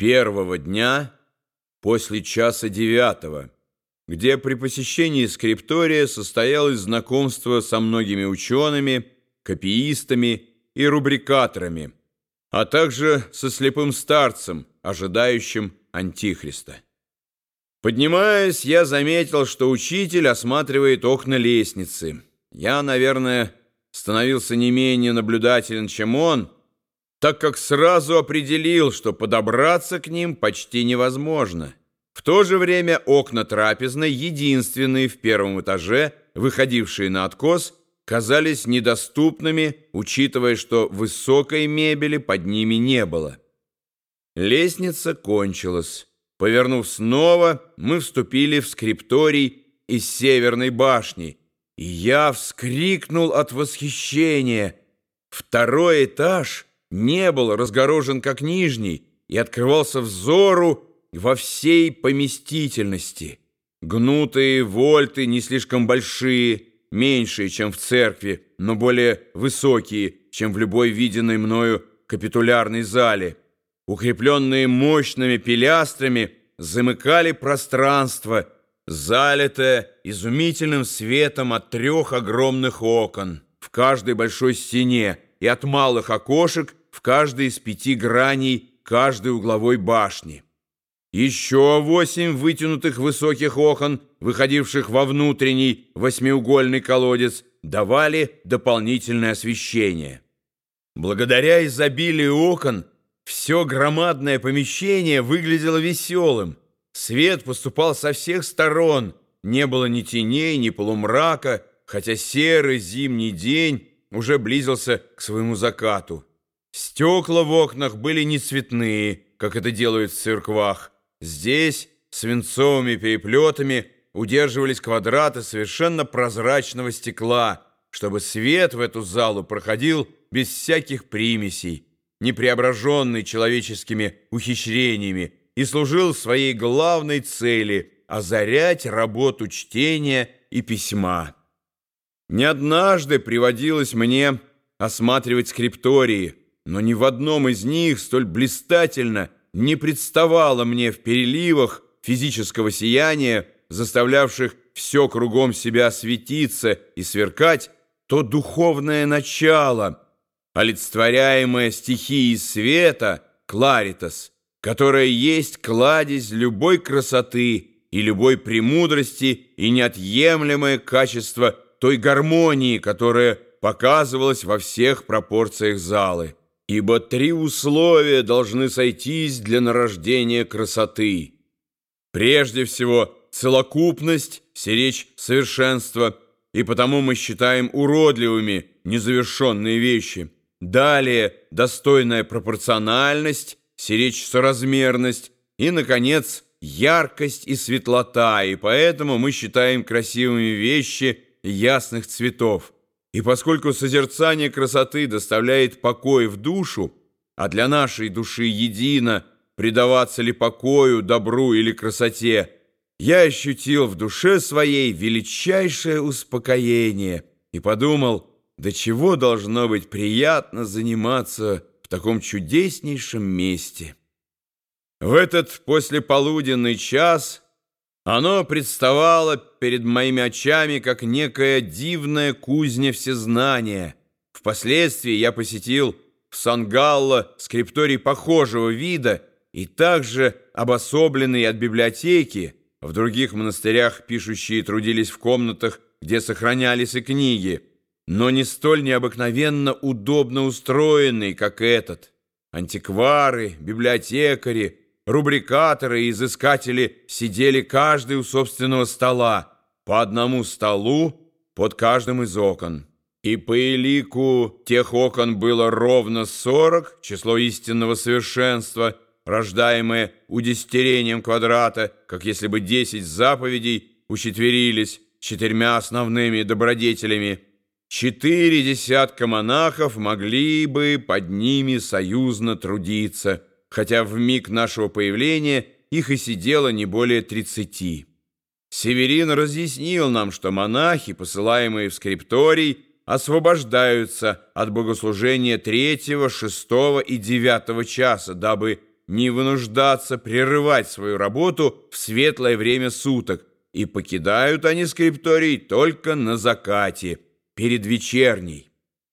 первого дня после часа девятого, где при посещении скриптория состоялось знакомство со многими учеными, копиистами и рубрикаторами, а также со слепым старцем, ожидающим Антихриста. Поднимаясь, я заметил, что учитель осматривает окна лестницы. Я, наверное, становился не менее наблюдателен, чем он, так как сразу определил, что подобраться к ним почти невозможно. В то же время окна трапезной, единственные в первом этаже, выходившие на откос, казались недоступными, учитывая, что высокой мебели под ними не было. Лестница кончилась. Повернув снова, мы вступили в скрипторий из Северной башни, и я вскрикнул от восхищения. Второй этаж — не был разгорожен как нижний и открывался взору во всей поместительности. Гнутые вольты не слишком большие, меньшие, чем в церкви, но более высокие, чем в любой виденной мною капитулярной зале, укрепленные мощными пилястрами, замыкали пространство, залитое изумительным светом от трех огромных окон в каждой большой стене и от малых окошек в каждой из пяти граней каждой угловой башни. Еще восемь вытянутых высоких окон, выходивших во внутренний восьмиугольный колодец, давали дополнительное освещение. Благодаря изобилию окон все громадное помещение выглядело веселым. Свет поступал со всех сторон, не было ни теней, ни полумрака, хотя серый зимний день уже близился к своему закату. Стекла в окнах были не цветные, как это делают в церквах. Здесь свинцовыми переплетами удерживались квадраты совершенно прозрачного стекла, чтобы свет в эту залу проходил без всяких примесей, не преображенный человеческими ухищрениями, и служил своей главной цели – озарять работу чтения и письма. Не однажды приводилось мне осматривать скриптории – но ни в одном из них столь блистательно не представало мне в переливах физического сияния, заставлявших все кругом себя светиться и сверкать, то духовное начало, олицетворяемое стихией света, кларитас, которое есть кладезь любой красоты и любой премудрости и неотъемлемое качество той гармонии, которая показывалась во всех пропорциях залы. Ибо три условия должны сойтись для нарождения красоты. Прежде всего, целокупность, сиречь совершенства, и потому мы считаем уродливыми незавершенные вещи. Далее, достойная пропорциональность, сиречь соразмерность, и, наконец, яркость и светлота, и поэтому мы считаем красивыми вещи ясных цветов. И поскольку созерцание красоты доставляет покой в душу, а для нашей души едино, предаваться ли покою, добру или красоте, я ощутил в душе своей величайшее успокоение и подумал, до чего должно быть приятно заниматься в таком чудеснейшем месте. В этот послеполуденный час оно представало перед моими очами как некая дивная кузня всезнания. Впоследствии я посетил в Сан-Галло скрипторий похожего вида и также обособленный от библиотеки. В других монастырях пишущие трудились в комнатах, где сохранялись и книги, но не столь необыкновенно удобно устроенный, как этот. Антиквары, библиотекари, рубрикаторы и изыскатели сидели каждый у собственного стола, по одному столу под каждым из окон. И по элику тех окон было ровно сорок, число истинного совершенства, рождаемое удестерением квадрата, как если бы десять заповедей учетверились четырьмя основными добродетелями. Четыре десятка монахов могли бы под ними союзно трудиться – хотя в миг нашего появления их и сидело не более тридцати. Северин разъяснил нам, что монахи, посылаемые в скрипторий, освобождаются от богослужения третьего, шестого и девятого часа, дабы не вынуждаться прерывать свою работу в светлое время суток, и покидают они скрипторий только на закате, перед вечерней.